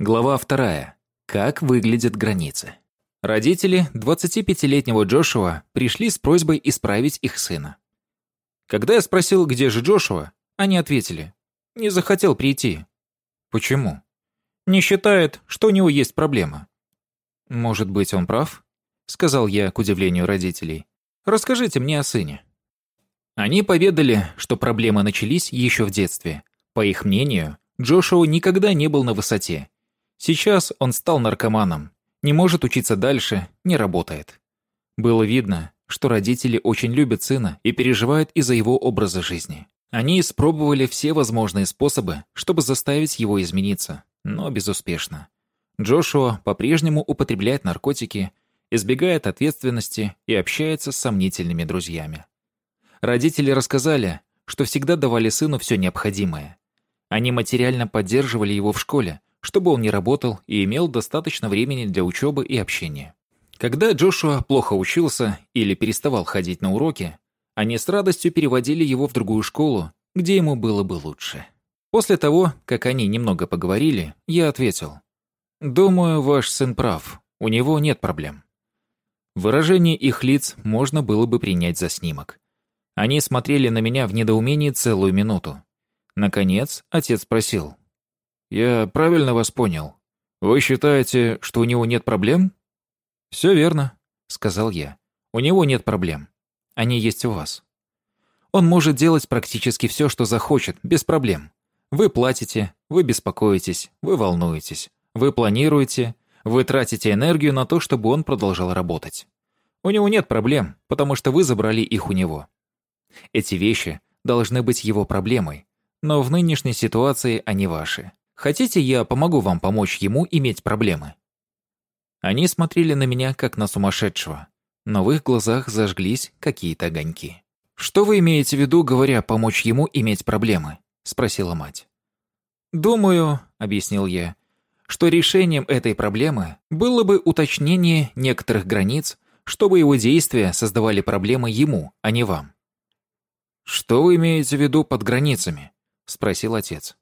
Глава вторая. Как выглядят границы. Родители 25-летнего Джошуа пришли с просьбой исправить их сына. Когда я спросил, где же Джошуа, они ответили, не захотел прийти. Почему? Не считает, что у него есть проблема. Может быть, он прав? Сказал я, к удивлению родителей. Расскажите мне о сыне. Они поведали, что проблемы начались еще в детстве. По их мнению, Джошуа никогда не был на высоте Сейчас он стал наркоманом, не может учиться дальше, не работает. Было видно, что родители очень любят сына и переживают из-за его образа жизни. Они испробовали все возможные способы, чтобы заставить его измениться, но безуспешно. Джошуа по-прежнему употребляет наркотики, избегает ответственности и общается с сомнительными друзьями. Родители рассказали, что всегда давали сыну все необходимое. Они материально поддерживали его в школе, чтобы он не работал и имел достаточно времени для учебы и общения. Когда Джошуа плохо учился или переставал ходить на уроки, они с радостью переводили его в другую школу, где ему было бы лучше. После того, как они немного поговорили, я ответил, «Думаю, ваш сын прав, у него нет проблем». Выражение их лиц можно было бы принять за снимок. Они смотрели на меня в недоумении целую минуту. Наконец, отец спросил, «Я правильно вас понял. Вы считаете, что у него нет проблем?» «Все верно», — сказал я. «У него нет проблем. Они есть у вас. Он может делать практически все, что захочет, без проблем. Вы платите, вы беспокоитесь, вы волнуетесь, вы планируете, вы тратите энергию на то, чтобы он продолжал работать. У него нет проблем, потому что вы забрали их у него. Эти вещи должны быть его проблемой, но в нынешней ситуации они ваши. Хотите, я помогу вам помочь ему иметь проблемы?» Они смотрели на меня, как на сумасшедшего, но в их глазах зажглись какие-то огоньки. «Что вы имеете в виду, говоря «помочь ему иметь проблемы»?» — спросила мать. «Думаю», — объяснил я, что решением этой проблемы было бы уточнение некоторых границ, чтобы его действия создавали проблемы ему, а не вам. «Что вы имеете в виду под границами?» — спросил отец.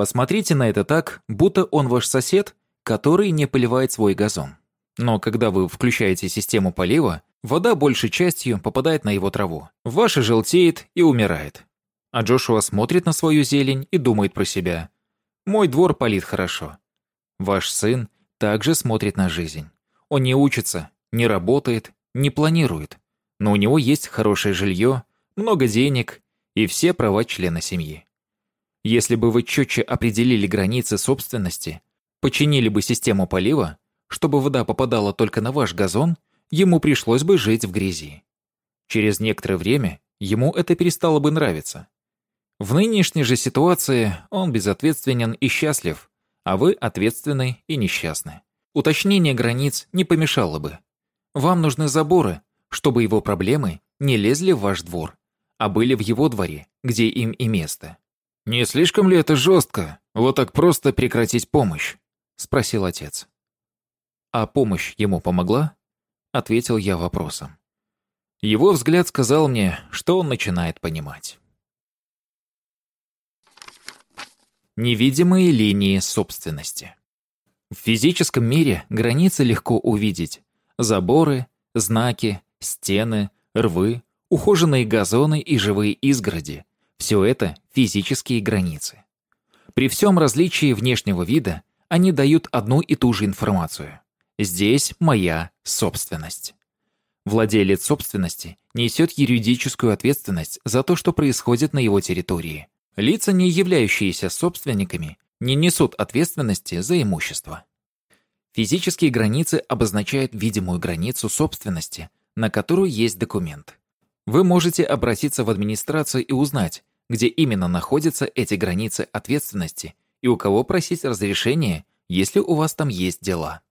Посмотрите на это так, будто он ваш сосед, который не поливает свой газон. Но когда вы включаете систему полива, вода большей частью попадает на его траву. Ваша желтеет и умирает. А Джошуа смотрит на свою зелень и думает про себя. «Мой двор полит хорошо». Ваш сын также смотрит на жизнь. Он не учится, не работает, не планирует. Но у него есть хорошее жилье, много денег и все права члена семьи. Если бы вы четче определили границы собственности, починили бы систему полива, чтобы вода попадала только на ваш газон, ему пришлось бы жить в грязи. Через некоторое время ему это перестало бы нравиться. В нынешней же ситуации он безответственен и счастлив, а вы ответственны и несчастны. Уточнение границ не помешало бы. Вам нужны заборы, чтобы его проблемы не лезли в ваш двор, а были в его дворе, где им и место. «Не слишком ли это жестко, вот так просто прекратить помощь?» — спросил отец. «А помощь ему помогла?» — ответил я вопросом. Его взгляд сказал мне, что он начинает понимать. Невидимые линии собственности. В физическом мире границы легко увидеть. Заборы, знаки, стены, рвы, ухоженные газоны и живые изгороди, все это физические границы. При всем различии внешнего вида они дают одну и ту же информацию. Здесь моя собственность. Владелец собственности несет юридическую ответственность за то, что происходит на его территории. Лица, не являющиеся собственниками, не несут ответственности за имущество. Физические границы обозначают видимую границу собственности, на которую есть документ. Вы можете обратиться в администрацию и узнать, где именно находятся эти границы ответственности и у кого просить разрешения, если у вас там есть дела.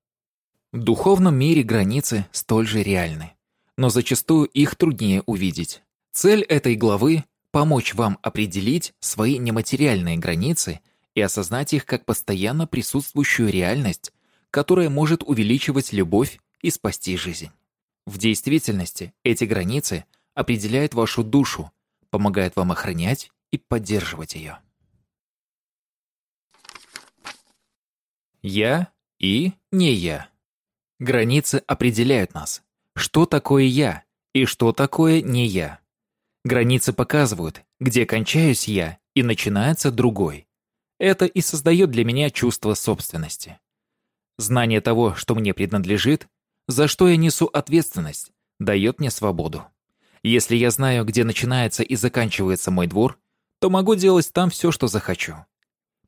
В духовном мире границы столь же реальны, но зачастую их труднее увидеть. Цель этой главы — помочь вам определить свои нематериальные границы и осознать их как постоянно присутствующую реальность, которая может увеличивать любовь и спасти жизнь. В действительности эти границы определяют вашу душу, помогает вам охранять и поддерживать ее. Я и не я. Границы определяют нас. Что такое я и что такое не я. Границы показывают, где кончаюсь я и начинается другой. Это и создает для меня чувство собственности. Знание того, что мне принадлежит, за что я несу ответственность, дает мне свободу. Если я знаю, где начинается и заканчивается мой двор, то могу делать там все, что захочу.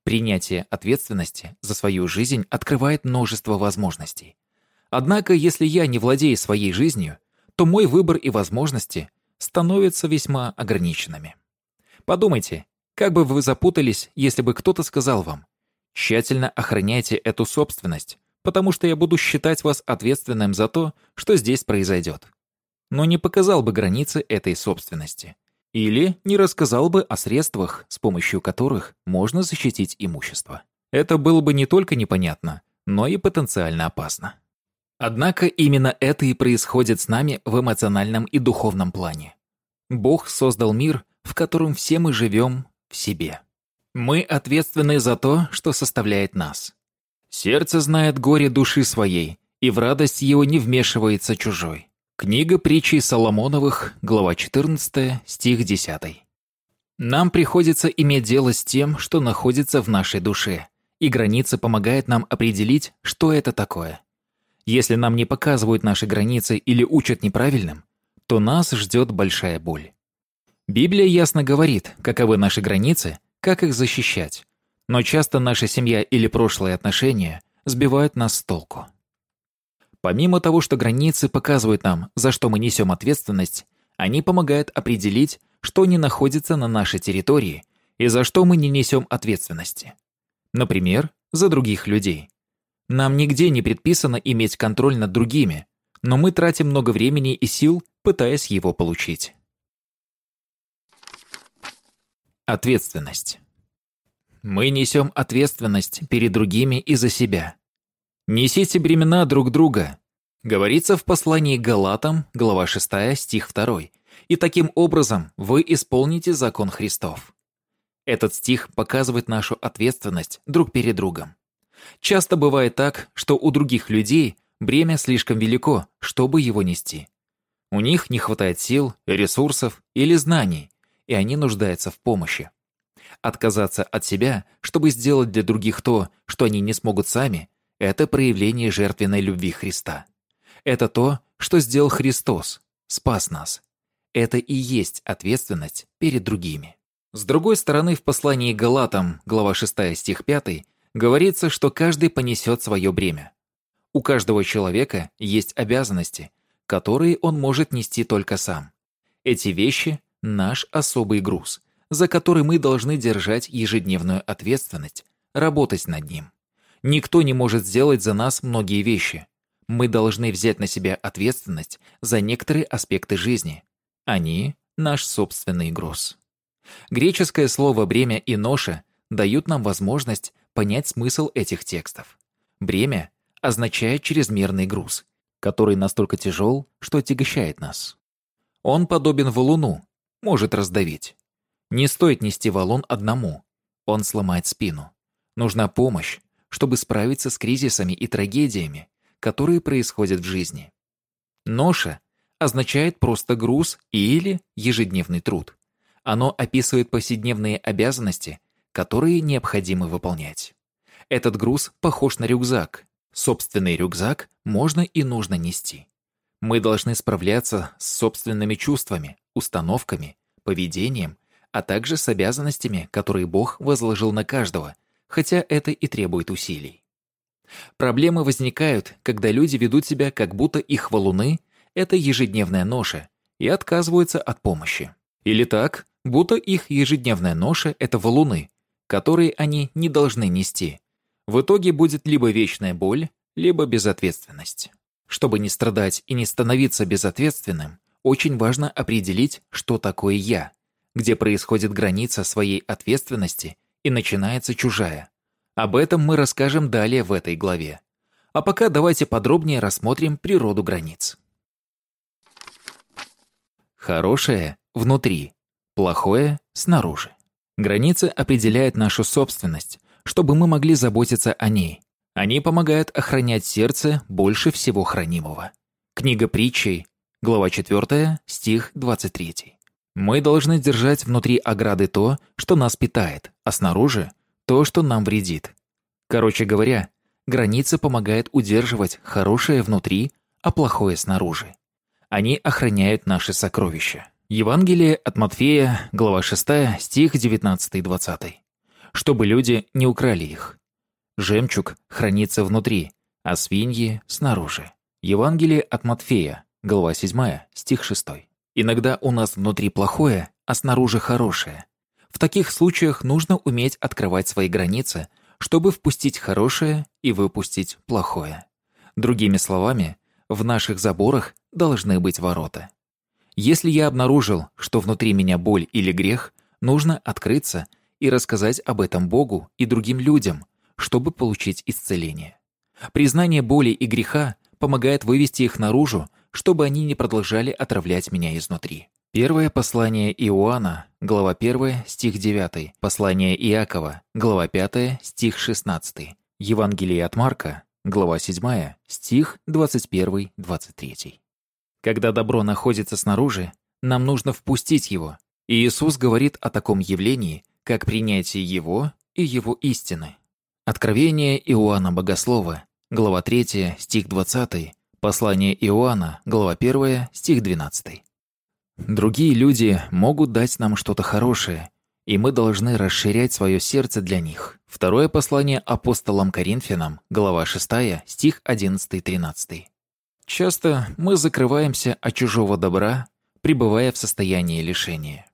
Принятие ответственности за свою жизнь открывает множество возможностей. Однако, если я не владею своей жизнью, то мой выбор и возможности становятся весьма ограниченными. Подумайте, как бы вы запутались, если бы кто-то сказал вам, тщательно охраняйте эту собственность, потому что я буду считать вас ответственным за то, что здесь произойдет. Но не показал бы границы этой собственности. Или не рассказал бы о средствах, с помощью которых можно защитить имущество. Это было бы не только непонятно, но и потенциально опасно. Однако именно это и происходит с нами в эмоциональном и духовном плане. Бог создал мир, в котором все мы живем в себе. Мы ответственны за то, что составляет нас. Сердце знает горе души своей, и в радость его не вмешивается чужой. Книга притчей Соломоновых, глава 14, стих 10. Нам приходится иметь дело с тем, что находится в нашей душе, и граница помогает нам определить, что это такое. Если нам не показывают наши границы или учат неправильным, то нас ждет большая боль. Библия ясно говорит, каковы наши границы, как их защищать. Но часто наша семья или прошлые отношения сбивают нас с толку. Помимо того, что границы показывают нам, за что мы несем ответственность, они помогают определить, что не находится на нашей территории и за что мы не несем ответственности. Например, за других людей. Нам нигде не предписано иметь контроль над другими, но мы тратим много времени и сил, пытаясь его получить. Ответственность. Мы несем ответственность перед другими и за себя. Несите бремена друг друга. Говорится в послании Галатам, глава 6, стих 2. И таким образом вы исполните закон Христов. Этот стих показывает нашу ответственность друг перед другом. Часто бывает так, что у других людей бремя слишком велико, чтобы его нести. У них не хватает сил, ресурсов или знаний, и они нуждаются в помощи. Отказаться от себя, чтобы сделать для других то, что они не смогут сами, это проявление жертвенной любви Христа. Это то, что сделал Христос, спас нас. Это и есть ответственность перед другими. С другой стороны, в послании Галатам, глава 6 стих 5, говорится, что каждый понесет свое бремя. У каждого человека есть обязанности, которые он может нести только сам. Эти вещи – наш особый груз, за который мы должны держать ежедневную ответственность, работать над ним. Никто не может сделать за нас многие вещи. Мы должны взять на себя ответственность за некоторые аспекты жизни. Они – наш собственный груз. Греческое слово «бремя» и «ноша» дают нам возможность понять смысл этих текстов. Бремя означает чрезмерный груз, который настолько тяжел, что отягощает нас. Он подобен валуну, может раздавить. Не стоит нести валун одному. Он сломает спину. Нужна помощь, чтобы справиться с кризисами и трагедиями, которые происходят в жизни. Ноша означает просто груз или ежедневный труд. Оно описывает повседневные обязанности, которые необходимо выполнять. Этот груз похож на рюкзак. Собственный рюкзак можно и нужно нести. Мы должны справляться с собственными чувствами, установками, поведением а также с обязанностями, которые Бог возложил на каждого, хотя это и требует усилий. Проблемы возникают, когда люди ведут себя, как будто их валуны — это ежедневная ноша, и отказываются от помощи. Или так, будто их ежедневная ноша — это валуны, которые они не должны нести. В итоге будет либо вечная боль, либо безответственность. Чтобы не страдать и не становиться безответственным, очень важно определить, что такое «я», где происходит граница своей ответственности и начинается чужая. Об этом мы расскажем далее в этой главе. А пока давайте подробнее рассмотрим природу границ. Хорошее – внутри, плохое – снаружи. Границы определяют нашу собственность, чтобы мы могли заботиться о ней. Они помогают охранять сердце больше всего хранимого. Книга притчей, глава 4, стих 23. Мы должны держать внутри ограды то, что нас питает, а снаружи – то, что нам вредит. Короче говоря, граница помогает удерживать хорошее внутри, а плохое снаружи. Они охраняют наши сокровища. Евангелие от Матфея, глава 6, стих 19-20. Чтобы люди не украли их. Жемчуг хранится внутри, а свиньи – снаружи. Евангелие от Матфея, глава 7, стих 6. Иногда у нас внутри плохое, а снаружи хорошее. В таких случаях нужно уметь открывать свои границы, чтобы впустить хорошее и выпустить плохое. Другими словами, в наших заборах должны быть ворота. Если я обнаружил, что внутри меня боль или грех, нужно открыться и рассказать об этом Богу и другим людям, чтобы получить исцеление. Признание боли и греха помогает вывести их наружу, чтобы они не продолжали отравлять меня изнутри. Первое послание Иоанна, глава 1, стих 9, послание Иакова, глава 5, стих 16, Евангелие от Марка, глава 7, стих 21-23. Когда добро находится снаружи, нам нужно впустить его, и Иисус говорит о таком явлении, как принятие его и его истины. Откровение Иоанна Богослова, глава 3, стих 20, послание Иоанна, глава 1, стих 12. Другие люди могут дать нам что-то хорошее, и мы должны расширять свое сердце для них. Второе послание апостолам Коринфянам, глава 6, стих 11-13. Часто мы закрываемся от чужого добра, пребывая в состоянии лишения.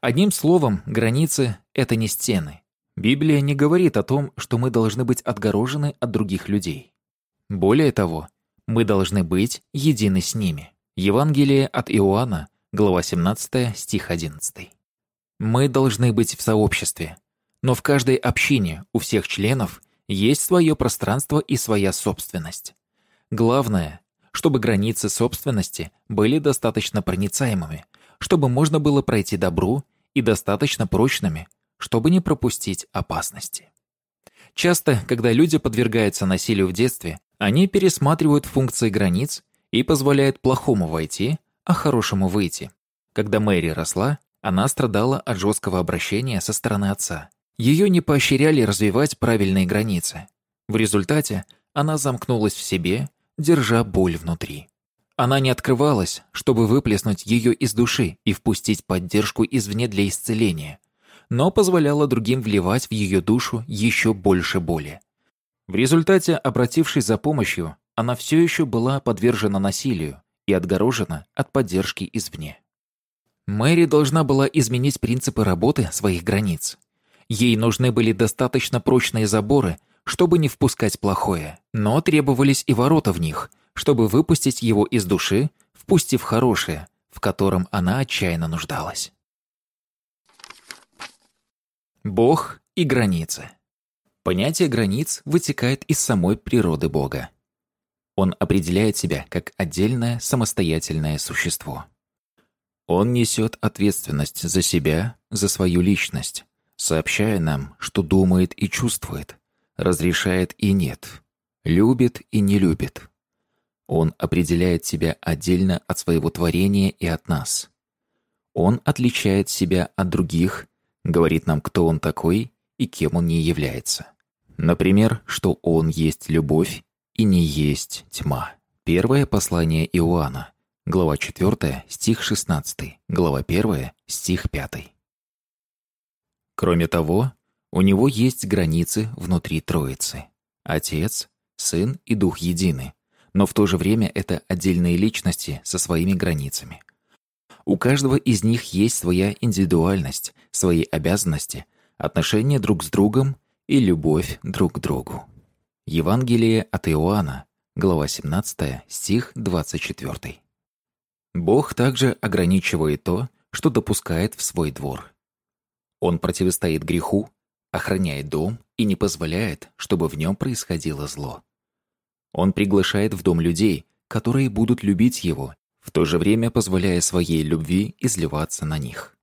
Одним словом, границы — это не стены. Библия не говорит о том, что мы должны быть отгорожены от других людей. Более того, мы должны быть едины с ними. Евангелие от Иоанна, глава 17, стих 11. Мы должны быть в сообществе, но в каждой общине у всех членов есть свое пространство и своя собственность. Главное, чтобы границы собственности были достаточно проницаемыми, чтобы можно было пройти добру и достаточно прочными, чтобы не пропустить опасности. Часто, когда люди подвергаются насилию в детстве, они пересматривают функции границ и позволяют плохому войти, а хорошему выйти. Когда Мэри росла, она страдала от жесткого обращения со стороны отца. Ее не поощряли развивать правильные границы. В результате она замкнулась в себе держа боль внутри. Она не открывалась, чтобы выплеснуть ее из души и впустить поддержку извне для исцеления, но позволяла другим вливать в ее душу еще больше боли. В результате, обратившись за помощью, она все еще была подвержена насилию и отгорожена от поддержки извне. Мэри должна была изменить принципы работы своих границ. Ей нужны были достаточно прочные заборы, чтобы не впускать плохое, но требовались и ворота в них, чтобы выпустить его из души, впустив хорошее, в котором она отчаянно нуждалась. Бог и границы. Понятие границ вытекает из самой природы Бога. Он определяет себя как отдельное самостоятельное существо. Он несет ответственность за себя, за свою личность, сообщая нам, что думает и чувствует, разрешает и нет, любит и не любит. Он определяет себя отдельно от своего творения и от нас. Он отличает себя от других, говорит нам, кто он такой и кем он не является. Например, что он есть любовь и не есть тьма. Первое послание Иоанна, глава 4, стих 16, глава 1, стих 5. Кроме того, у него есть границы внутри Троицы. Отец, Сын и Дух едины, но в то же время это отдельные личности со своими границами. У каждого из них есть своя индивидуальность, свои обязанности, отношения друг с другом и любовь друг к другу. Евангелие от Иоанна, глава 17, стих 24. Бог также ограничивает то, что допускает в свой двор. Он противостоит греху, охраняет дом и не позволяет, чтобы в нем происходило зло. Он приглашает в дом людей, которые будут любить его, в то же время позволяя своей любви изливаться на них.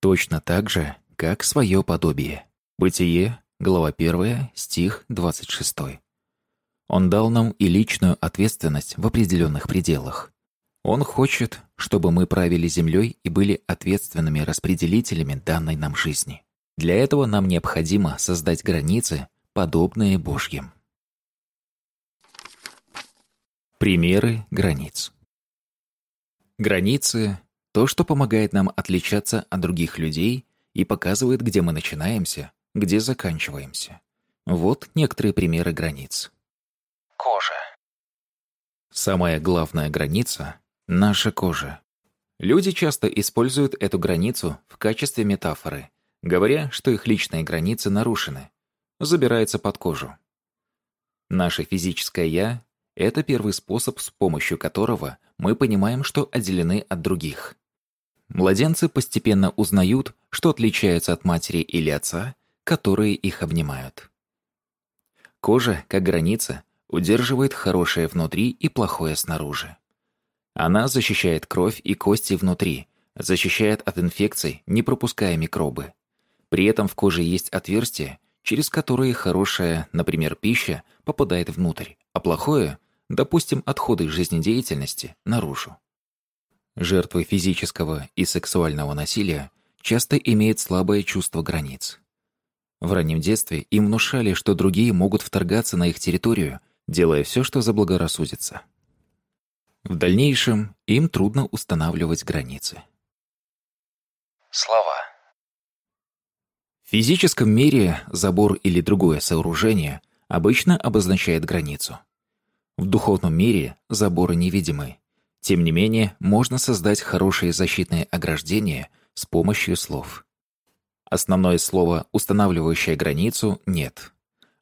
Точно так же, как свое подобие. Бытие, глава 1, стих 26. Он дал нам и личную ответственность в определенных пределах. Он хочет, чтобы мы правили землей и были ответственными распределителями данной нам жизни. Для этого нам необходимо создать границы, подобные Божьим. Примеры границ. Границы — то, что помогает нам отличаться от других людей и показывает, где мы начинаемся, где заканчиваемся. Вот некоторые примеры границ. Кожа. Самая главная граница — наша кожа. Люди часто используют эту границу в качестве метафоры, говоря, что их личные границы нарушены, забирается под кожу. Наше физическое «я» — это первый способ, с помощью которого мы понимаем, что отделены от других. Младенцы постепенно узнают, что отличаются от матери или отца, которые их обнимают. Кожа, как граница, удерживает хорошее внутри и плохое снаружи. Она защищает кровь и кости внутри, защищает от инфекций, не пропуская микробы. При этом в коже есть отверстия, через которые хорошая, например, пища, попадает внутрь, а плохое, допустим, отходы жизнедеятельности, наружу. Жертвы физического и сексуального насилия часто имеют слабое чувство границ. В раннем детстве им внушали, что другие могут вторгаться на их территорию, делая все, что заблагорассудится. В дальнейшем им трудно устанавливать границы. Слова. В физическом мире забор или другое сооружение обычно обозначает границу. В духовном мире заборы невидимы. Тем не менее, можно создать хорошие защитные ограждения с помощью слов. Основное слово, устанавливающее границу, нет.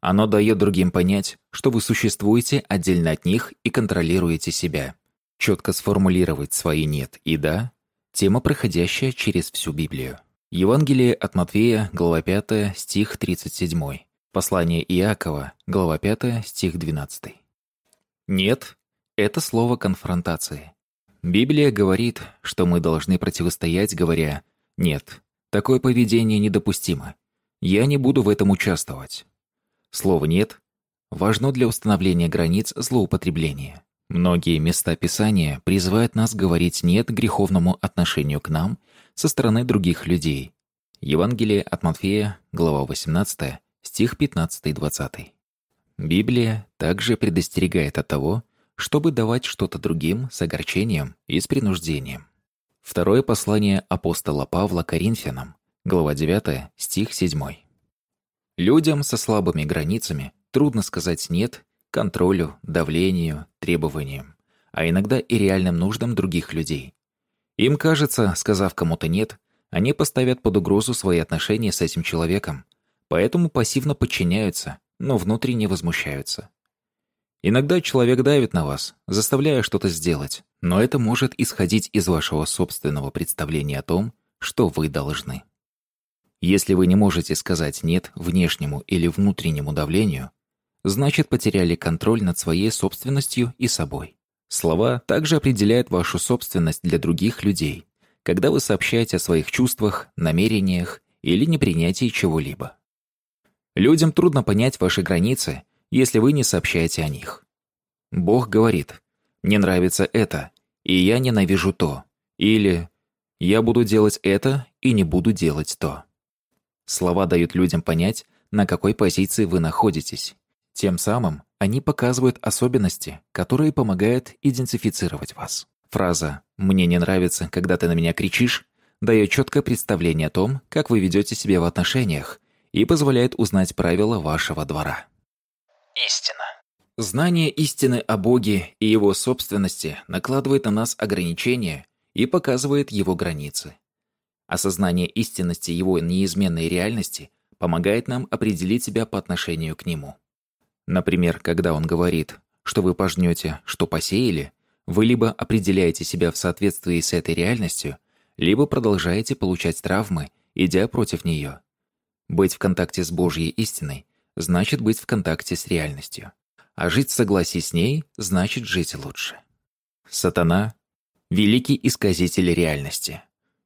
Оно дает другим понять, что вы существуете отдельно от них и контролируете себя. Четко сформулировать свои «нет» и «да» — тема, проходящая через всю Библию. Евангелие от Матфея, глава 5, стих 37. Послание Иакова, глава 5, стих 12. «Нет» — это слово конфронтации. Библия говорит, что мы должны противостоять, говоря «нет». Такое поведение недопустимо. Я не буду в этом участвовать. Слово «нет» важно для установления границ злоупотребления. Многие места Писания призывают нас говорить «нет» греховному отношению к нам со стороны других людей. Евангелие от Матфея, глава 18, стих 15-20. Библия также предостерегает от того, чтобы давать что-то другим с огорчением и с принуждением. Второе послание апостола Павла Коринфянам, глава 9, стих 7. Людям со слабыми границами трудно сказать «нет» контролю, давлению, требованиям, а иногда и реальным нуждам других людей. Им кажется, сказав кому-то «нет», они поставят под угрозу свои отношения с этим человеком, поэтому пассивно подчиняются, но внутренне возмущаются. Иногда человек давит на вас, заставляя что-то сделать, но это может исходить из вашего собственного представления о том, что вы должны. Если вы не можете сказать «нет» внешнему или внутреннему давлению, значит потеряли контроль над своей собственностью и собой. Слова также определяют вашу собственность для других людей, когда вы сообщаете о своих чувствах, намерениях или непринятии чего-либо. Людям трудно понять ваши границы, если вы не сообщаете о них. Бог говорит «Мне нравится это, и я ненавижу то» или «Я буду делать это и не буду делать то». Слова дают людям понять, на какой позиции вы находитесь. Тем самым они показывают особенности, которые помогают идентифицировать вас. Фраза «мне не нравится, когда ты на меня кричишь» дает четкое представление о том, как вы ведете себя в отношениях и позволяет узнать правила вашего двора. Истина. Знание истины о Боге и Его собственности накладывает на нас ограничения и показывает Его границы. Осознание истинности Его неизменной реальности помогает нам определить себя по отношению к Нему. Например, когда Он говорит, что вы пожнете, что посеяли, вы либо определяете себя в соответствии с этой реальностью, либо продолжаете получать травмы, идя против нее. Быть в контакте с Божьей истиной значит быть в контакте с реальностью а жить в согласии с ней значит жить лучше. Сатана — великий исказитель реальности.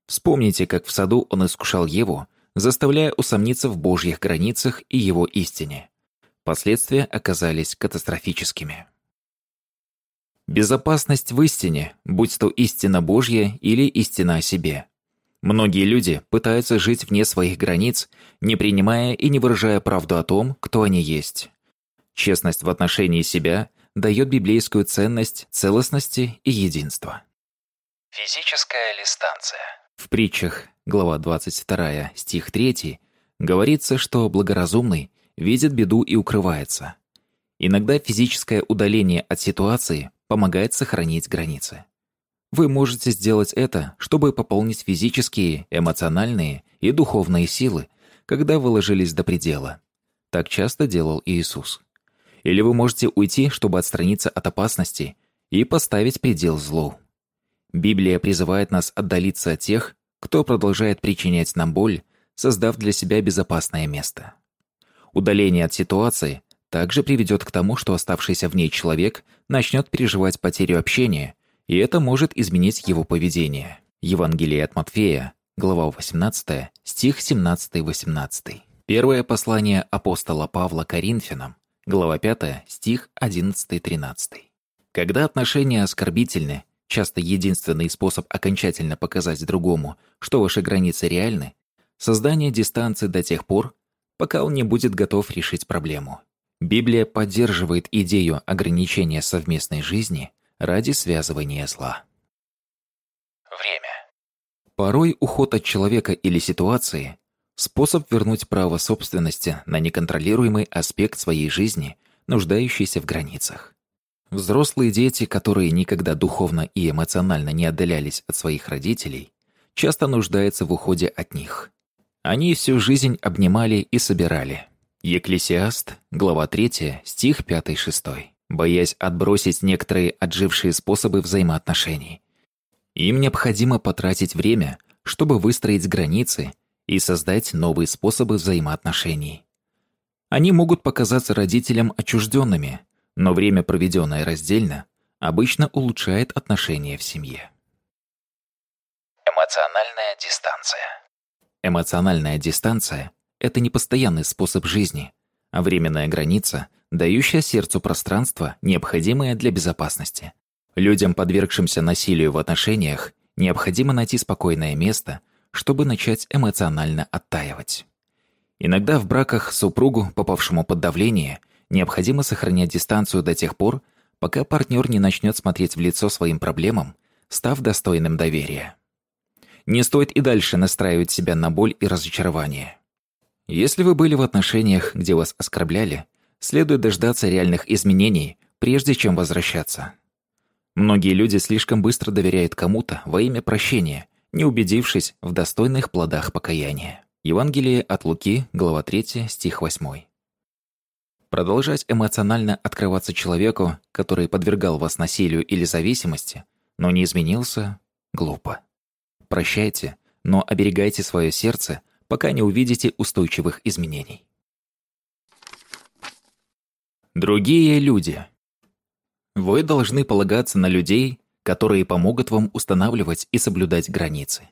Вспомните, как в саду он искушал Еву, заставляя усомниться в Божьих границах и его истине. Последствия оказались катастрофическими. Безопасность в истине, будь то истина Божья или истина о себе. Многие люди пытаются жить вне своих границ, не принимая и не выражая правду о том, кто они есть. Честность в отношении себя дает библейскую ценность целостности и единства. Физическая ли станция? В притчах, глава 22, стих 3, говорится, что благоразумный видит беду и укрывается. Иногда физическое удаление от ситуации помогает сохранить границы. Вы можете сделать это, чтобы пополнить физические, эмоциональные и духовные силы, когда вы ложились до предела. Так часто делал Иисус. Или вы можете уйти, чтобы отстраниться от опасности и поставить предел злу. Библия призывает нас отдалиться от тех, кто продолжает причинять нам боль, создав для себя безопасное место. Удаление от ситуации также приведет к тому, что оставшийся в ней человек начнет переживать потерю общения, и это может изменить его поведение. Евангелие от Матфея, глава 18, стих 17-18. Первое послание апостола Павла Коринфянам, глава 5, стих 11-13. Когда отношения оскорбительны, часто единственный способ окончательно показать другому, что ваши границы реальны, создание дистанции до тех пор, пока он не будет готов решить проблему. Библия поддерживает идею ограничения совместной жизни ради связывания зла. Время. Порой уход от человека или ситуации – способ вернуть право собственности на неконтролируемый аспект своей жизни, нуждающийся в границах. Взрослые дети, которые никогда духовно и эмоционально не отдалялись от своих родителей, часто нуждаются в уходе от них. Они всю жизнь обнимали и собирали. Екклесиаст, глава 3, стих 5-6. Боясь отбросить некоторые отжившие способы взаимоотношений. Им необходимо потратить время, чтобы выстроить границы и создать новые способы взаимоотношений. Они могут показаться родителям отчужденными, но время, проведенное раздельно, обычно улучшает отношения в семье. Эмоциональная дистанция. Эмоциональная дистанция — это не постоянный способ жизни, а временная граница, дающая сердцу пространство, необходимое для безопасности. Людям, подвергшимся насилию в отношениях, необходимо найти спокойное место, чтобы начать эмоционально оттаивать. Иногда в браках супругу, попавшему под давление, необходимо сохранять дистанцию до тех пор, пока партнер не начнет смотреть в лицо своим проблемам, став достойным доверия. Не стоит и дальше настраивать себя на боль и разочарование. Если вы были в отношениях, где вас оскорбляли, следует дождаться реальных изменений, прежде чем возвращаться. Многие люди слишком быстро доверяют кому-то во имя прощения, не убедившись в достойных плодах покаяния. Евангелие от Луки, глава 3, стих 8. Продолжать эмоционально открываться человеку, который подвергал вас насилию или зависимости, но не изменился, глупо. Прощайте, но оберегайте свое сердце, пока не увидите устойчивых изменений. Другие люди. Вы должны полагаться на людей, которые помогут вам устанавливать и соблюдать границы.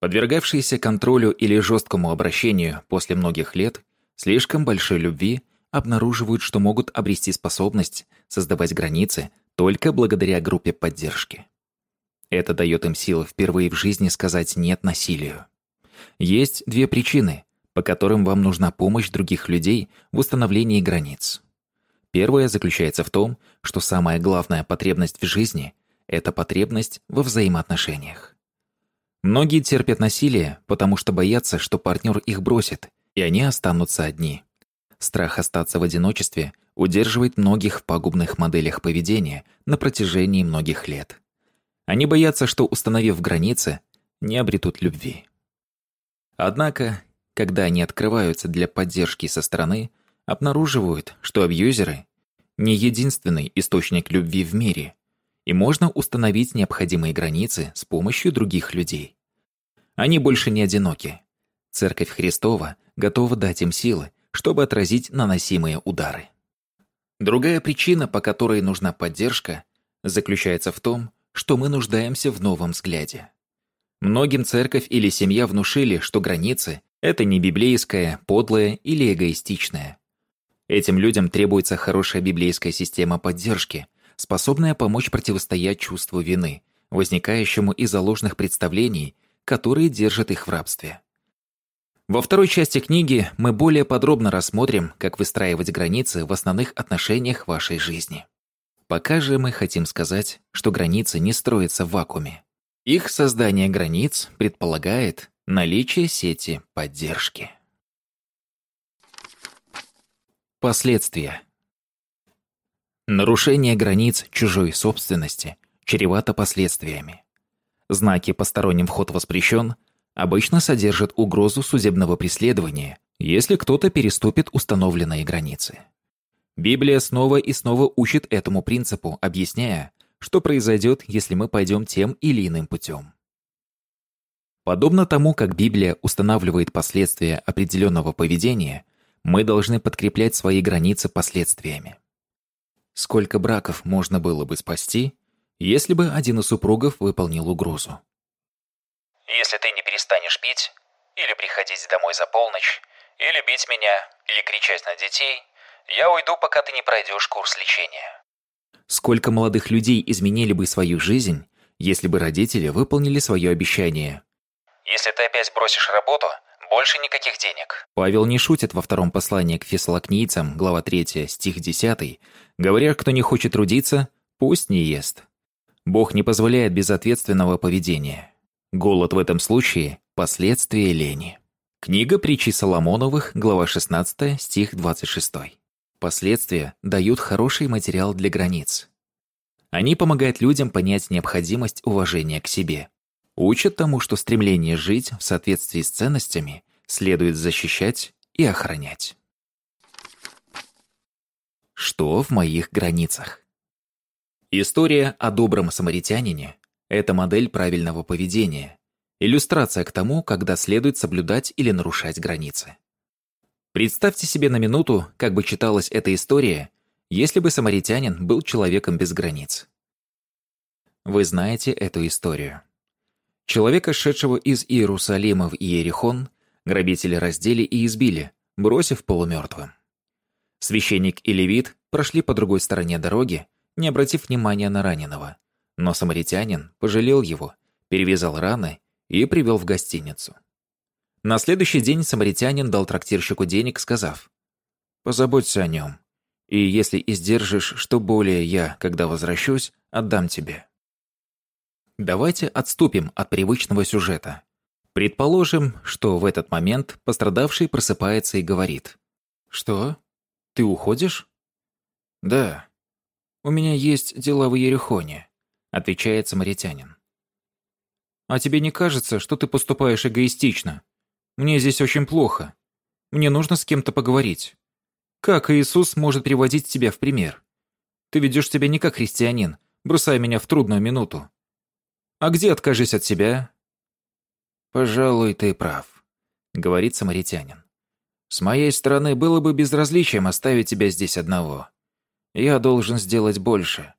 Подвергавшиеся контролю или жесткому обращению после многих лет слишком большой любви обнаруживают, что могут обрести способность создавать границы только благодаря группе поддержки. Это дает им силы впервые в жизни сказать «нет» насилию. Есть две причины, по которым вам нужна помощь других людей в установлении границ. Первая заключается в том, что самая главная потребность в жизни – это потребность во взаимоотношениях. Многие терпят насилие, потому что боятся, что партнер их бросит, и они останутся одни. Страх остаться в одиночестве удерживает многих в пагубных моделях поведения на протяжении многих лет. Они боятся, что, установив границы, не обретут любви. Однако, когда они открываются для поддержки со стороны, обнаруживают, что абьюзеры – не единственный источник любви в мире, и можно установить необходимые границы с помощью других людей. Они больше не одиноки. Церковь Христова готова дать им силы, чтобы отразить наносимые удары. Другая причина, по которой нужна поддержка, заключается в том, что мы нуждаемся в новом взгляде. Многим церковь или семья внушили, что границы – это не библейское, подлое или эгоистичное. Этим людям требуется хорошая библейская система поддержки, способная помочь противостоять чувству вины, возникающему из-за ложных представлений, которые держат их в рабстве. Во второй части книги мы более подробно рассмотрим, как выстраивать границы в основных отношениях вашей жизни. Пока же мы хотим сказать, что границы не строятся в вакууме. Их создание границ предполагает наличие сети поддержки. Последствия. Нарушение границ чужой собственности чревато последствиями. Знаки «посторонним вход воспрещен» обычно содержат угрозу судебного преследования, если кто-то переступит установленные границы. Библия снова и снова учит этому принципу, объясняя, что произойдет, если мы пойдем тем или иным путем. Подобно тому, как Библия устанавливает последствия определенного поведения, мы должны подкреплять свои границы последствиями. Сколько браков можно было бы спасти, если бы один из супругов выполнил угрозу? Если ты не перестанешь пить, или приходить домой за полночь, или бить меня, или кричать на детей, я уйду, пока ты не пройдешь курс лечения. Сколько молодых людей изменили бы свою жизнь, если бы родители выполнили свое обещание? Если ты опять бросишь работу, больше никаких денег. Павел не шутит во втором послании к фессалокнийцам, глава 3, стих 10, говоря, кто не хочет трудиться, пусть не ест. Бог не позволяет безответственного поведения. Голод в этом случае – последствия лени. Книга притчи Соломоновых, глава 16, стих 26. Последствия дают хороший материал для границ. Они помогают людям понять необходимость уважения к себе. Учат тому, что стремление жить в соответствии с ценностями следует защищать и охранять. Что в моих границах? История о добром самаритянине – это модель правильного поведения, иллюстрация к тому, когда следует соблюдать или нарушать границы. Представьте себе на минуту, как бы читалась эта история, если бы самаритянин был человеком без границ. Вы знаете эту историю. Человека, шедшего из Иерусалима в Иерихон, грабители раздели и избили, бросив полумертвым. Священник и левит прошли по другой стороне дороги, не обратив внимания на раненого. Но самаритянин пожалел его, перевязал раны и привел в гостиницу. На следующий день самаритянин дал трактирщику денег, сказав, «Позаботься о нем, и если издержишь, что более я, когда возвращусь, отдам тебе». Давайте отступим от привычного сюжета. Предположим, что в этот момент пострадавший просыпается и говорит, «Что? Ты уходишь?» «Да. У меня есть дела в Ерехоне», — отвечает самаритянин. «А тебе не кажется, что ты поступаешь эгоистично?» Мне здесь очень плохо. Мне нужно с кем-то поговорить. Как Иисус может приводить тебя в пример? Ты ведешь себя не как христианин, бросая меня в трудную минуту. А где откажись от себя? Пожалуй, ты прав, говорит самаритянин. С моей стороны было бы безразличием оставить тебя здесь одного. Я должен сделать больше.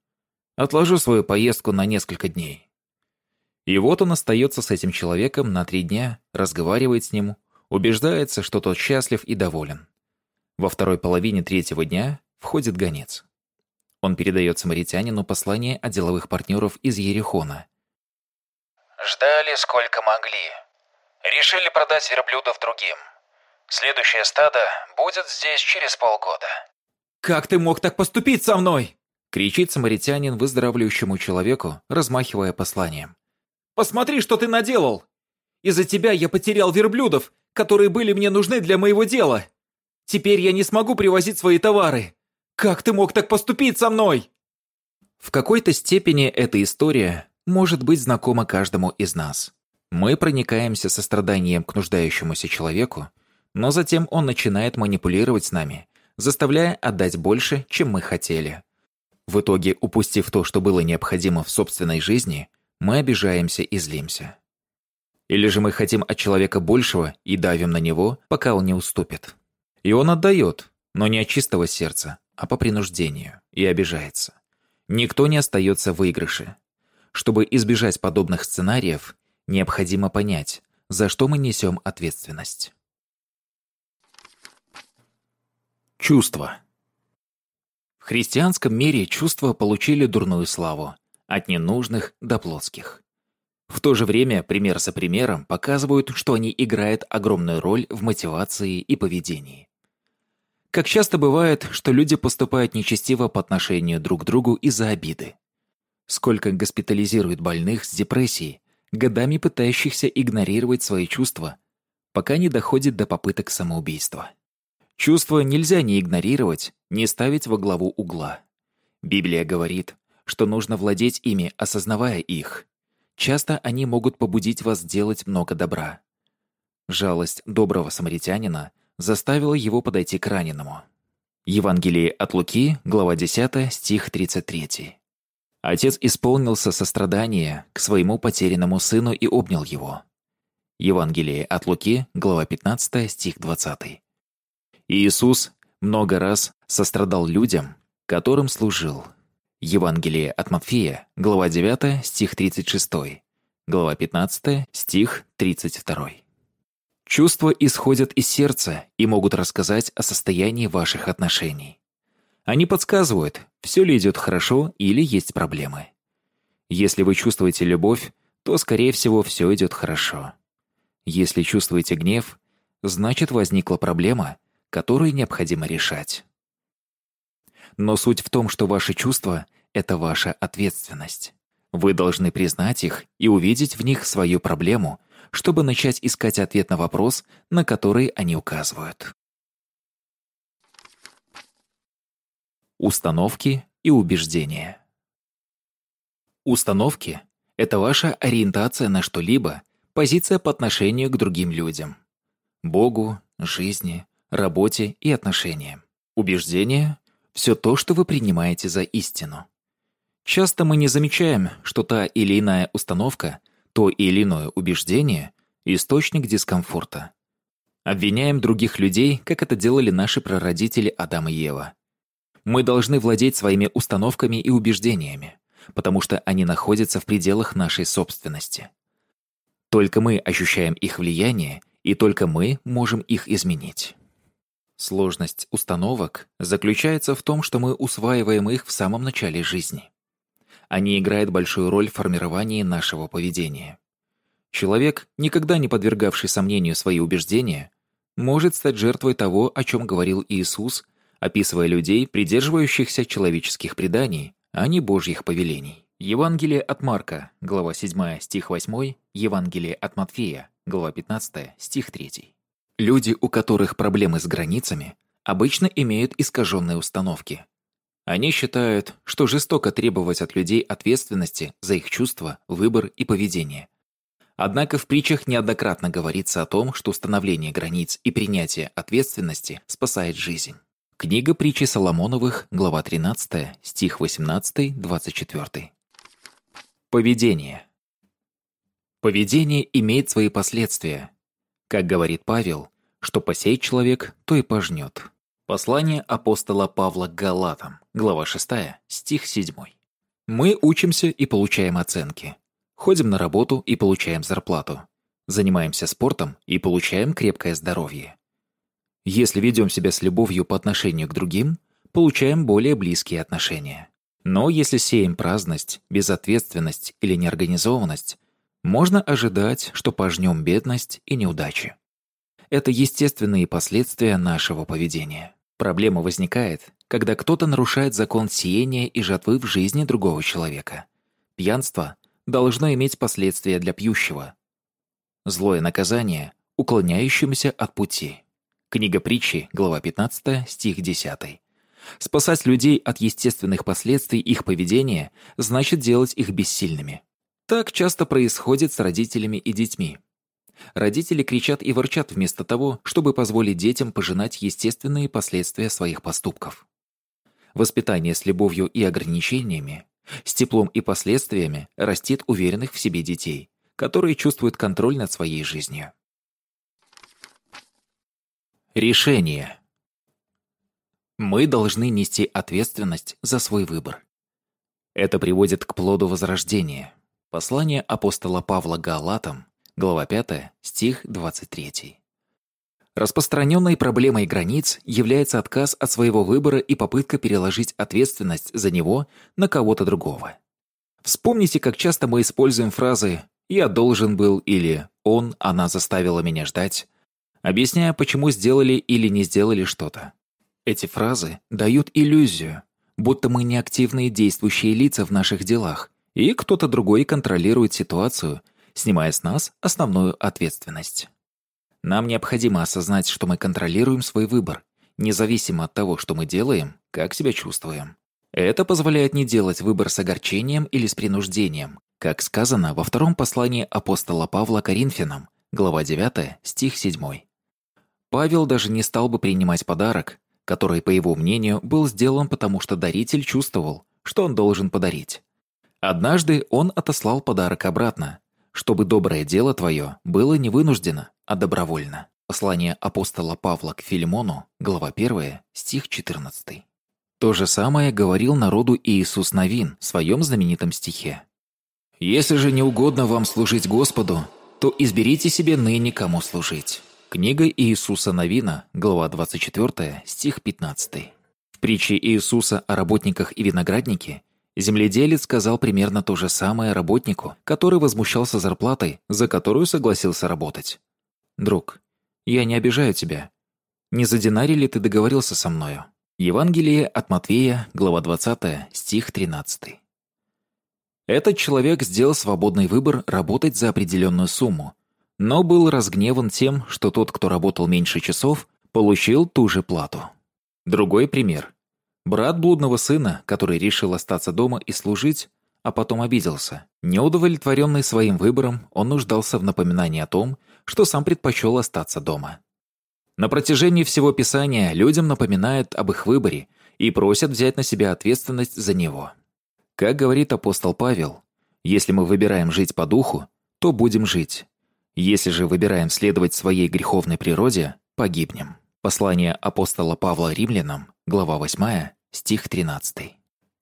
Отложу свою поездку на несколько дней. И вот он остается с этим человеком на три дня, разговаривает с ним, убеждается, что тот счастлив и доволен. Во второй половине третьего дня входит гонец. Он передает самаритянину послание от деловых партнеров из Ерехона. Ждали сколько могли. Решили продать верблюдов другим. Следующее стадо будет здесь через полгода. «Как ты мог так поступить со мной?» кричит самаритянин выздоравливающему человеку, размахивая посланием. Посмотри, что ты наделал! Из-за тебя я потерял верблюдов, которые были мне нужны для моего дела. Теперь я не смогу привозить свои товары. Как ты мог так поступить со мной?» В какой-то степени эта история может быть знакома каждому из нас. Мы проникаемся состраданием к нуждающемуся человеку, но затем он начинает манипулировать с нами, заставляя отдать больше, чем мы хотели. В итоге, упустив то, что было необходимо в собственной жизни – мы обижаемся и злимся. Или же мы хотим от человека большего и давим на него, пока он не уступит. И он отдает, но не от чистого сердца, а по принуждению, и обижается. Никто не остается в выигрыше. Чтобы избежать подобных сценариев, необходимо понять, за что мы несем ответственность. Чувства. В христианском мире чувства получили дурную славу, от ненужных до плотских. В то же время пример за примером показывают, что они играют огромную роль в мотивации и поведении. Как часто бывает, что люди поступают нечестиво по отношению друг к другу из-за обиды. Сколько госпитализируют больных с депрессией, годами пытающихся игнорировать свои чувства, пока не доходит до попыток самоубийства. Чувства нельзя ни игнорировать, ни ставить во главу угла. Библия говорит, что нужно владеть ими, осознавая их. Часто они могут побудить вас делать много добра. Жалость доброго самаритянина заставила его подойти к раненому. Евангелие от Луки, глава 10, стих 33. Отец исполнился сострадания к своему потерянному сыну и обнял его. Евангелие от Луки, глава 15, стих 20. Иисус много раз сострадал людям, которым служил. Евангелие от Матфея, глава 9, стих 36, глава 15, стих 32. Чувства исходят из сердца и могут рассказать о состоянии ваших отношений. Они подсказывают, все ли идет хорошо или есть проблемы. Если вы чувствуете любовь, то, скорее всего, все идет хорошо. Если чувствуете гнев, значит возникла проблема, которую необходимо решать. Но суть в том, что ваши чувства — это ваша ответственность. Вы должны признать их и увидеть в них свою проблему, чтобы начать искать ответ на вопрос, на который они указывают. Установки и убеждения. Установки — это ваша ориентация на что-либо, позиция по отношению к другим людям. Богу, жизни, работе и отношениям. Убеждения все то, что вы принимаете за истину. Часто мы не замечаем, что та или иная установка, то или иное убеждение – источник дискомфорта. Обвиняем других людей, как это делали наши прародители Адам и Ева. Мы должны владеть своими установками и убеждениями, потому что они находятся в пределах нашей собственности. Только мы ощущаем их влияние, и только мы можем их изменить. Сложность установок заключается в том, что мы усваиваем их в самом начале жизни. Они играют большую роль в формировании нашего поведения. Человек, никогда не подвергавший сомнению свои убеждения, может стать жертвой того, о чем говорил Иисус, описывая людей, придерживающихся человеческих преданий, а не Божьих повелений. Евангелие от Марка, глава 7, стих 8, Евангелие от Матфея, глава 15, стих 3. Люди, у которых проблемы с границами, обычно имеют искаженные установки. Они считают, что жестоко требовать от людей ответственности за их чувства, выбор и поведение. Однако в притчах неоднократно говорится о том, что установление границ и принятие ответственности спасает жизнь. Книга притчи Соломоновых, глава 13, стих 18-24. Поведение. Поведение имеет свои последствия, как говорит Павел, что посеет человек, то и пожнет. Послание апостола Павла к Галатам, глава 6, стих 7. Мы учимся и получаем оценки. Ходим на работу и получаем зарплату. Занимаемся спортом и получаем крепкое здоровье. Если ведем себя с любовью по отношению к другим, получаем более близкие отношения. Но если сеем праздность, безответственность или неорганизованность, можно ожидать, что пожнем бедность и неудачи. Это естественные последствия нашего поведения. Проблема возникает, когда кто-то нарушает закон сеяния и жатвы в жизни другого человека. Пьянство должно иметь последствия для пьющего. Злое наказание, уклоняющемуся от пути. Книга притчи, глава 15, стих 10. Спасать людей от естественных последствий их поведения значит делать их бессильными. Так часто происходит с родителями и детьми. Родители кричат и ворчат вместо того, чтобы позволить детям пожинать естественные последствия своих поступков. Воспитание с любовью и ограничениями, с теплом и последствиями растит уверенных в себе детей, которые чувствуют контроль над своей жизнью. Решение. Мы должны нести ответственность за свой выбор. Это приводит к плоду возрождения, Послание апостола Павла Галатам, глава 5, стих 23. Распространенной проблемой границ является отказ от своего выбора и попытка переложить ответственность за него на кого-то другого. Вспомните, как часто мы используем фразы «я должен был» или «он, она заставила меня ждать», объясняя, почему сделали или не сделали что-то. Эти фразы дают иллюзию, будто мы не активные действующие лица в наших делах, и кто-то другой контролирует ситуацию, снимая с нас основную ответственность. Нам необходимо осознать, что мы контролируем свой выбор, независимо от того, что мы делаем, как себя чувствуем. Это позволяет не делать выбор с огорчением или с принуждением, как сказано во втором послании апостола Павла Коринфянам, глава 9, стих 7. Павел даже не стал бы принимать подарок, который, по его мнению, был сделан потому, что даритель чувствовал, что он должен подарить. Однажды он отослал подарок обратно, чтобы доброе дело твое было не вынуждено, а добровольно. Послание апостола Павла к Филимону, глава 1, стих 14. То же самое говорил народу Иисус Новин в своем знаменитом стихе. «Если же не угодно вам служить Господу, то изберите себе ныне кому служить». Книга Иисуса Новина, глава 24, стих 15. В притче Иисуса о работниках и винограднике земледелец сказал примерно то же самое работнику, который возмущался зарплатой, за которую согласился работать. «Друг, я не обижаю тебя. Не за динарий ли ты договорился со мною?» Евангелие от Матвея, глава 20, стих 13. Этот человек сделал свободный выбор работать за определенную сумму, но был разгневан тем, что тот, кто работал меньше часов, получил ту же плату. Другой пример. Брат блудного сына, который решил остаться дома и служить, а потом обиделся. Неудовлетворенный своим выбором, он нуждался в напоминании о том, что сам предпочел остаться дома. На протяжении всего Писания людям напоминают об их выборе и просят взять на себя ответственность за него. Как говорит апостол Павел, если мы выбираем жить по духу, то будем жить. Если же выбираем следовать своей греховной природе, погибнем. Послание апостола Павла римлянам, глава 8, стих 13.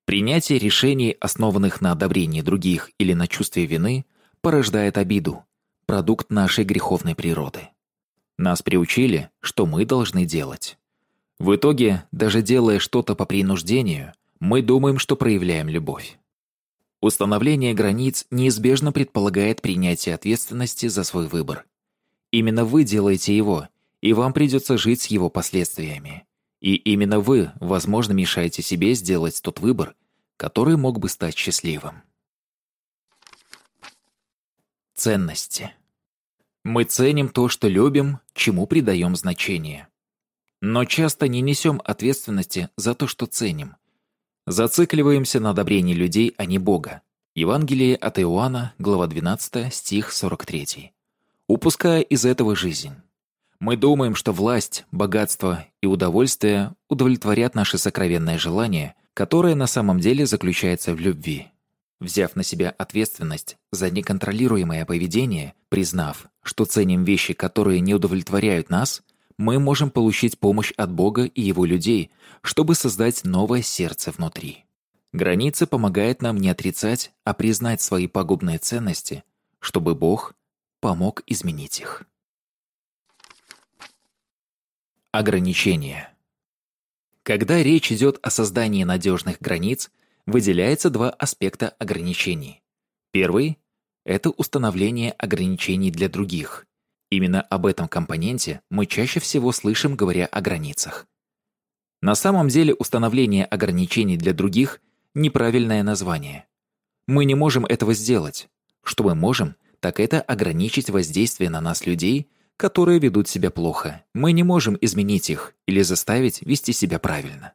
Принятие решений, основанных на одобрении других или на чувстве вины, порождает обиду, продукт нашей греховной природы. Нас приучили, что мы должны делать. В итоге, даже делая что-то по принуждению, мы думаем, что проявляем любовь. Установление границ неизбежно предполагает принятие ответственности за свой выбор. Именно вы делаете его, и вам придется жить с его последствиями. И именно вы, возможно, мешаете себе сделать тот выбор, который мог бы стать счастливым. Ценности. Мы ценим то, что любим, чему придаем значение. Но часто не несем ответственности за то, что ценим. Зацикливаемся на одобрении людей, а не Бога. Евангелие от Иоанна, глава 12, стих 43. Упуская из этого жизнь. Мы думаем, что власть, богатство и удовольствие удовлетворят наши сокровенные желания, которое на самом деле заключается в любви. Взяв на себя ответственность за неконтролируемое поведение, признав, что ценим вещи, которые не удовлетворяют нас, мы можем получить помощь от Бога и Его людей, чтобы создать новое сердце внутри. Границы помогают нам не отрицать, а признать свои пагубные ценности, чтобы Бог помог изменить их. Ограничения. Когда речь идет о создании надежных границ, выделяется два аспекта ограничений. Первый – это установление ограничений для других. Именно об этом компоненте мы чаще всего слышим, говоря о границах. На самом деле установление ограничений для других – неправильное название. Мы не можем этого сделать. Что мы можем, так это ограничить воздействие на нас людей, которые ведут себя плохо. Мы не можем изменить их или заставить вести себя правильно.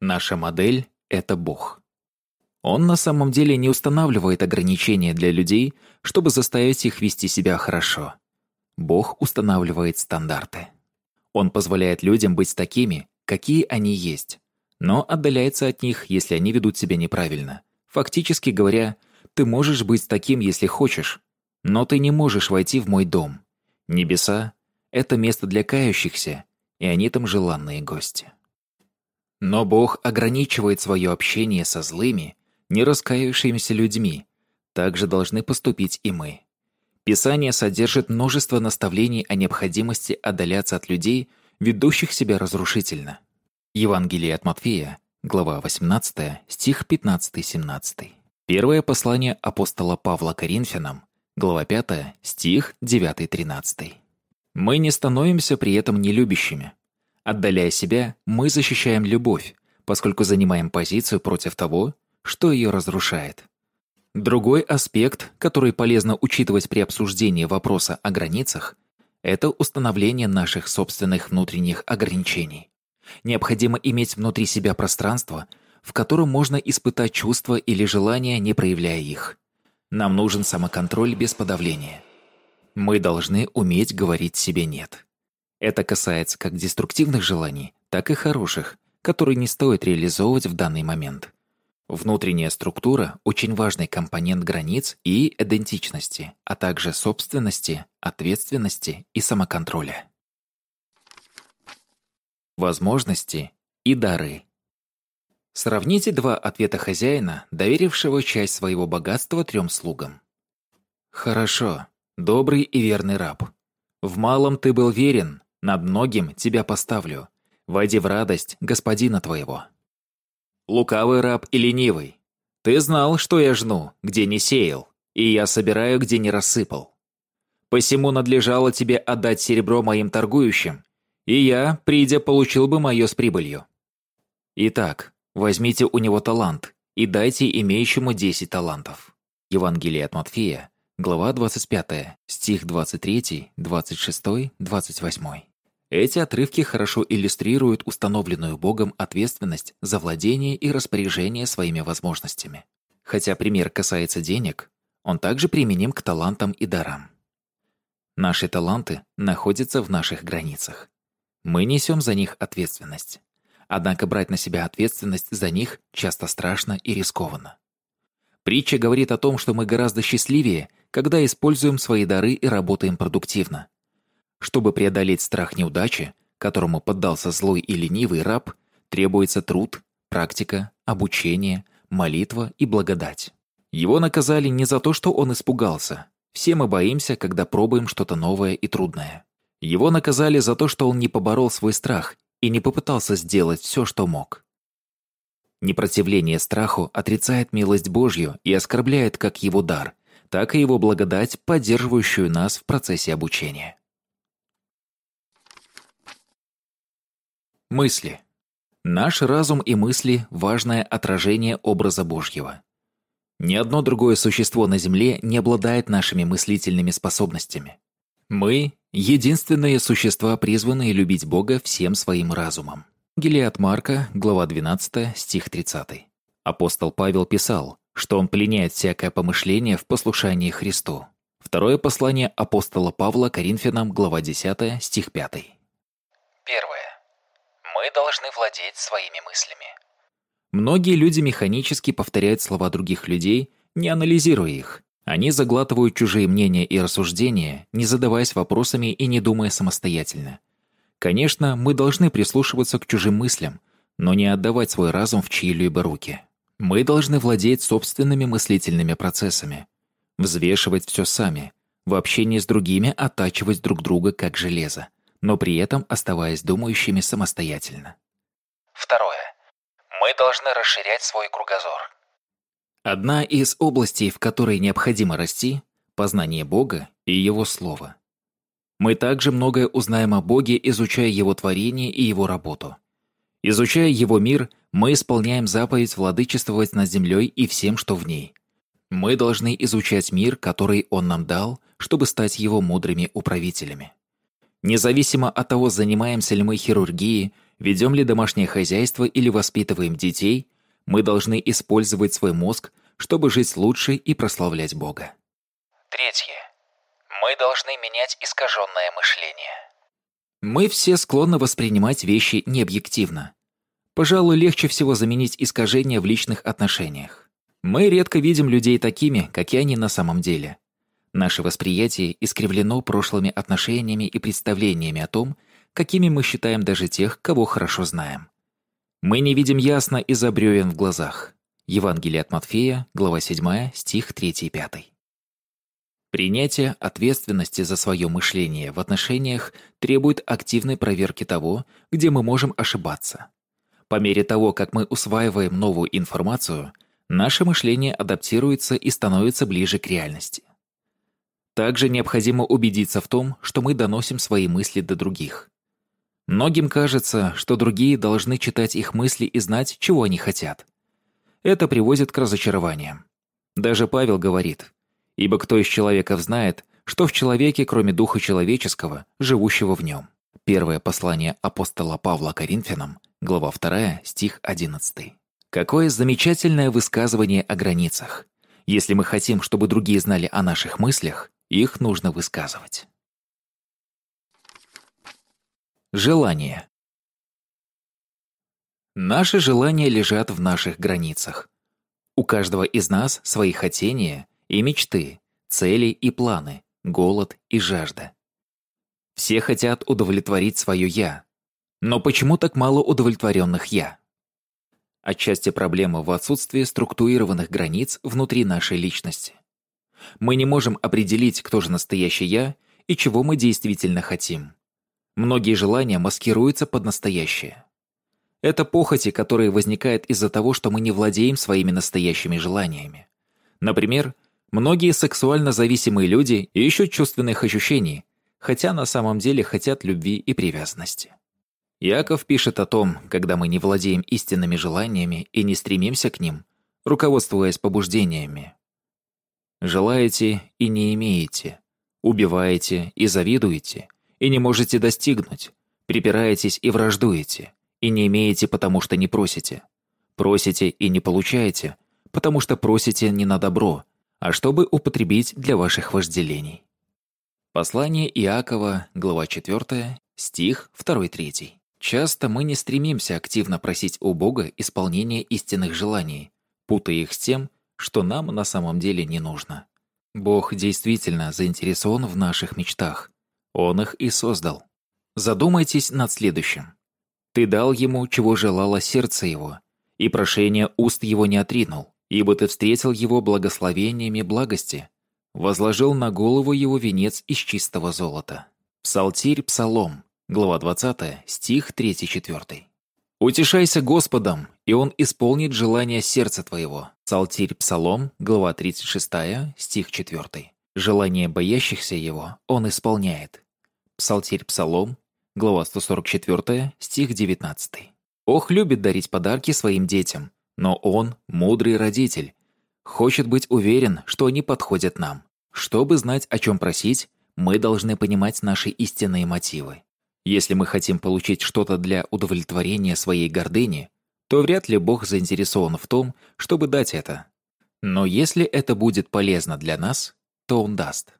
Наша модель — это Бог. Он на самом деле не устанавливает ограничения для людей, чтобы заставить их вести себя хорошо. Бог устанавливает стандарты. Он позволяет людям быть такими, какие они есть, но отдаляется от них, если они ведут себя неправильно. Фактически говоря, ты можешь быть таким, если хочешь, но ты не можешь войти в мой дом. Небеса — это место для кающихся, и они там желанные гости. Но Бог ограничивает свое общение со злыми, не раскаявшимися людьми, так же должны поступить и мы. Писание содержит множество наставлений о необходимости отдаляться от людей, ведущих себя разрушительно. Евангелие от Матфея, глава 18, стих 15-17. Первое послание апостола Павла Коринфянам, глава 5, стих 9-13. Мы не становимся при этом нелюбящими. Отдаляя себя, мы защищаем любовь, поскольку занимаем позицию против того, что ее разрушает. Другой аспект, который полезно учитывать при обсуждении вопроса о границах, это установление наших собственных внутренних ограничений. Необходимо иметь внутри себя пространство, в котором можно испытать чувства или желания, не проявляя их. Нам нужен самоконтроль без подавления. Мы должны уметь говорить себе «нет». Это касается как деструктивных желаний, так и хороших, которые не стоит реализовывать в данный момент. Внутренняя структура – очень важный компонент границ и идентичности, а также собственности, ответственности и самоконтроля. Возможности и дары. Сравните два ответа хозяина, доверившего часть своего богатства трем слугам. «Хорошо, добрый и верный раб. В малом ты был верен, над многим тебя поставлю. Войди в радость господина твоего». Лукавый раб и ленивый. Ты знал, что я жну, где не сеял, и я собираю, где не рассыпал. Посему надлежало тебе отдать серебро моим торгующим, и я, придя, получил бы мое с прибылью. Итак, возьмите у него талант и дайте имеющему десять талантов. Евангелие от Матфея, глава 25, стих 23, 26, 28. Эти отрывки хорошо иллюстрируют установленную Богом ответственность за владение и распоряжение своими возможностями. Хотя пример касается денег, он также применим к талантам и дарам. Наши таланты находятся в наших границах. Мы несем за них ответственность. Однако брать на себя ответственность за них часто страшно и рискованно. Притча говорит о том, что мы гораздо счастливее, когда используем свои дары и работаем продуктивно, чтобы преодолеть страх неудачи, которому поддался злой и ленивый раб, требуется труд, практика, обучение, молитва и благодать. Его наказали не за то, что он испугался. Все мы боимся, когда пробуем что-то новое и трудное. Его наказали за то, что он не поборол свой страх и не попытался сделать все, что мог. Непротивление страху отрицает милость Божью и оскорбляет как его дар, так и его благодать, поддерживающую нас в процессе обучения. Мысли. Наш разум и мысли – важное отражение образа Божьего. Ни одно другое существо на Земле не обладает нашими мыслительными способностями. Мы – единственные существа, призванные любить Бога всем своим разумом. Евангелие от Марка, глава 12, стих 30. Апостол Павел писал, что он пленяет всякое помышление в послушании Христу. Второе послание апостола Павла Коринфянам, глава 10, стих 5. Первое. Мы должны владеть своими мыслями. Многие люди механически повторяют слова других людей, не анализируя их. Они заглатывают чужие мнения и рассуждения, не задаваясь вопросами и не думая самостоятельно. Конечно, мы должны прислушиваться к чужим мыслям, но не отдавать свой разум в чьи-либо руки. Мы должны владеть собственными мыслительными процессами, взвешивать все сами, в общении с другими оттачивать друг друга как железо но при этом оставаясь думающими самостоятельно. Второе. Мы должны расширять свой кругозор. Одна из областей, в которой необходимо расти – познание Бога и Его Слова. Мы также многое узнаем о Боге, изучая Его творение и Его работу. Изучая Его мир, мы исполняем заповедь владычествовать над землей и всем, что в ней. Мы должны изучать мир, который Он нам дал, чтобы стать Его мудрыми управителями. Независимо от того, занимаемся ли мы хирургией, ведем ли домашнее хозяйство или воспитываем детей, мы должны использовать свой мозг, чтобы жить лучше и прославлять Бога. Третье. Мы должны менять искаженное мышление. Мы все склонны воспринимать вещи необъективно. Пожалуй, легче всего заменить искажения в личных отношениях. Мы редко видим людей такими, какие они на самом деле. Наше восприятие искривлено прошлыми отношениями и представлениями о том, какими мы считаем даже тех, кого хорошо знаем. Мы не видим ясно из-за в глазах. Евангелие от Матфея, глава 7, стих 3 и 5. Принятие ответственности за свое мышление в отношениях требует активной проверки того, где мы можем ошибаться. По мере того, как мы усваиваем новую информацию, наше мышление адаптируется и становится ближе к реальности. Также необходимо убедиться в том, что мы доносим свои мысли до других. Многим кажется, что другие должны читать их мысли и знать, чего они хотят. Это приводит к разочарованиям. Даже Павел говорит, Ибо кто из человеков знает, что в человеке, кроме духа человеческого, живущего в нем? Первое послание апостола Павла Коринфянам, глава 2, стих 11. Какое замечательное высказывание о границах. Если мы хотим, чтобы другие знали о наших мыслях, их нужно высказывать. Желание. Наши желания лежат в наших границах. У каждого из нас свои хотения и мечты, цели и планы, голод и жажда. Все хотят удовлетворить свое «я». Но почему так мало удовлетворенных «я»? Отчасти проблема в отсутствии структурированных границ внутри нашей личности. Мы не можем определить, кто же настоящий «я» и чего мы действительно хотим. Многие желания маскируются под настоящее. Это похоти, которые возникают из-за того, что мы не владеем своими настоящими желаниями. Например, Многие сексуально зависимые люди ищут чувственных ощущений, хотя на самом деле хотят любви и привязанности. Яков пишет о том, когда мы не владеем истинными желаниями и не стремимся к ним, руководствуясь побуждениями. «Желаете и не имеете, убиваете и завидуете, и не можете достигнуть, припираетесь и враждуете, и не имеете, потому что не просите, просите и не получаете, потому что просите не на добро, а чтобы употребить для ваших вожделений. Послание Иакова, глава 4, стих 2-3. Часто мы не стремимся активно просить у Бога исполнения истинных желаний, путая их с тем, что нам на самом деле не нужно. Бог действительно заинтересован в наших мечтах. Он их и создал. Задумайтесь над следующим. Ты дал ему, чего желало сердце его, и прошение уст его не отринул ибо ты встретил его благословениями благости, возложил на голову его венец из чистого золота». Псалтирь Псалом, глава 20, стих 3-4. «Утешайся Господом, и Он исполнит желание сердца твоего». Псалтирь Псалом, глава 36, стих 4. «Желание боящихся Его Он исполняет». Псалтирь Псалом, глава 144, стих 19. Ох любит дарить подарки своим детям, но он, мудрый родитель, хочет быть уверен, что они подходят нам. Чтобы знать, о чем просить, мы должны понимать наши истинные мотивы. Если мы хотим получить что-то для удовлетворения своей гордыни, то вряд ли Бог заинтересован в том, чтобы дать это. Но если это будет полезно для нас, то Он даст.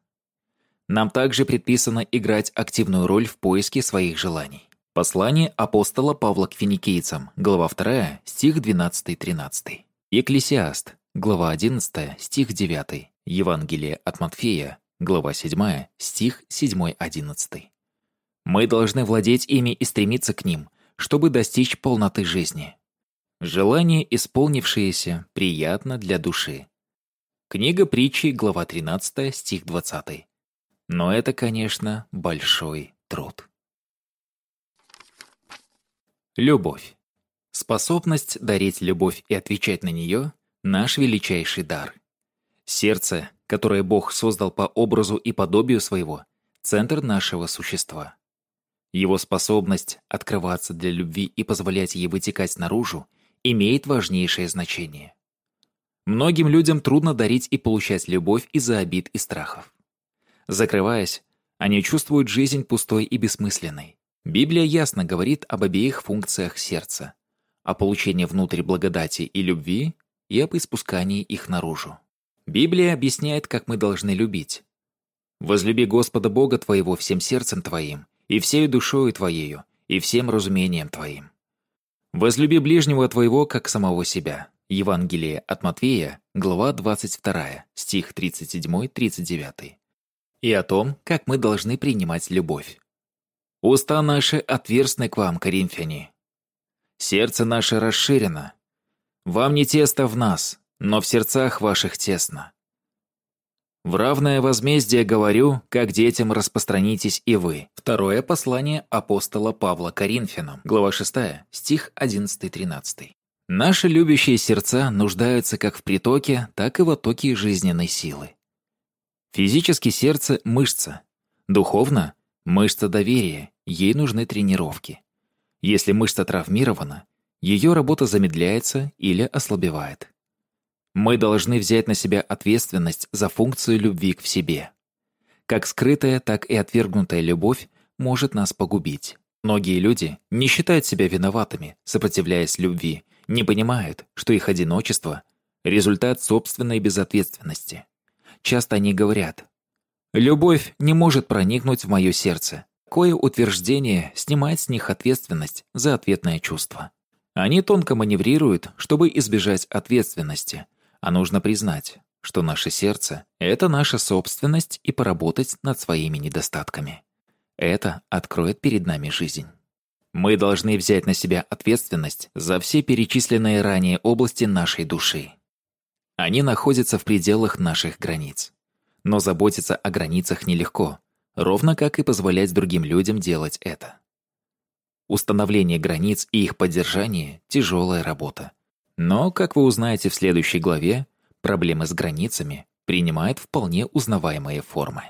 Нам также предписано играть активную роль в поиске своих желаний. Послание апостола Павла к финикийцам, глава 2, стих 12-13. Екклесиаст, глава 11, стих 9. Евангелие от Матфея, глава 7, стих 7-11. Мы должны владеть ими и стремиться к ним, чтобы достичь полноты жизни. Желание, исполнившееся, приятно для души. Книга притчи, глава 13, стих 20. Но это, конечно, большой труд. Любовь. Способность дарить любовь и отвечать на нее – наш величайший дар. Сердце, которое Бог создал по образу и подобию своего, центр нашего существа. Его способность открываться для любви и позволять ей вытекать наружу имеет важнейшее значение. Многим людям трудно дарить и получать любовь из-за обид и страхов. Закрываясь, они чувствуют жизнь пустой и бессмысленной. Библия ясно говорит об обеих функциях сердца, о получении внутрь благодати и любви и об испускании их наружу. Библия объясняет, как мы должны любить. «Возлюби Господа Бога твоего всем сердцем твоим, и всею душою твоею, и всем разумением твоим. Возлюби ближнего твоего, как самого себя». Евангелие от Матвея, глава 22, стих 37-39. И о том, как мы должны принимать любовь. Уста наши отверстны к вам, коринфяне. Сердце наше расширено. Вам не тесто в нас, но в сердцах ваших тесно. В равное возмездие говорю, как детям распространитесь и вы. Второе послание апостола Павла Коринфянам, глава 6, стих 11-13. Наши любящие сердца нуждаются как в притоке, так и в оттоке жизненной силы. Физически сердце – мышца. Духовно – мышца доверия, ей нужны тренировки. Если мышца травмирована, ее работа замедляется или ослабевает. Мы должны взять на себя ответственность за функцию любви к себе. Как скрытая, так и отвергнутая любовь может нас погубить. Многие люди не считают себя виноватыми, сопротивляясь любви, не понимают, что их одиночество – результат собственной безответственности. Часто они говорят «Любовь не может проникнуть в мое сердце». Кое утверждение снимает с них ответственность за ответное чувство. Они тонко маневрируют, чтобы избежать ответственности – а нужно признать, что наше сердце — это наша собственность и поработать над своими недостатками. Это откроет перед нами жизнь. Мы должны взять на себя ответственность за все перечисленные ранее области нашей души. Они находятся в пределах наших границ. Но заботиться о границах нелегко, ровно как и позволять другим людям делать это. Установление границ и их поддержание – тяжелая работа. Но, как вы узнаете в следующей главе, проблемы с границами принимают вполне узнаваемые формы.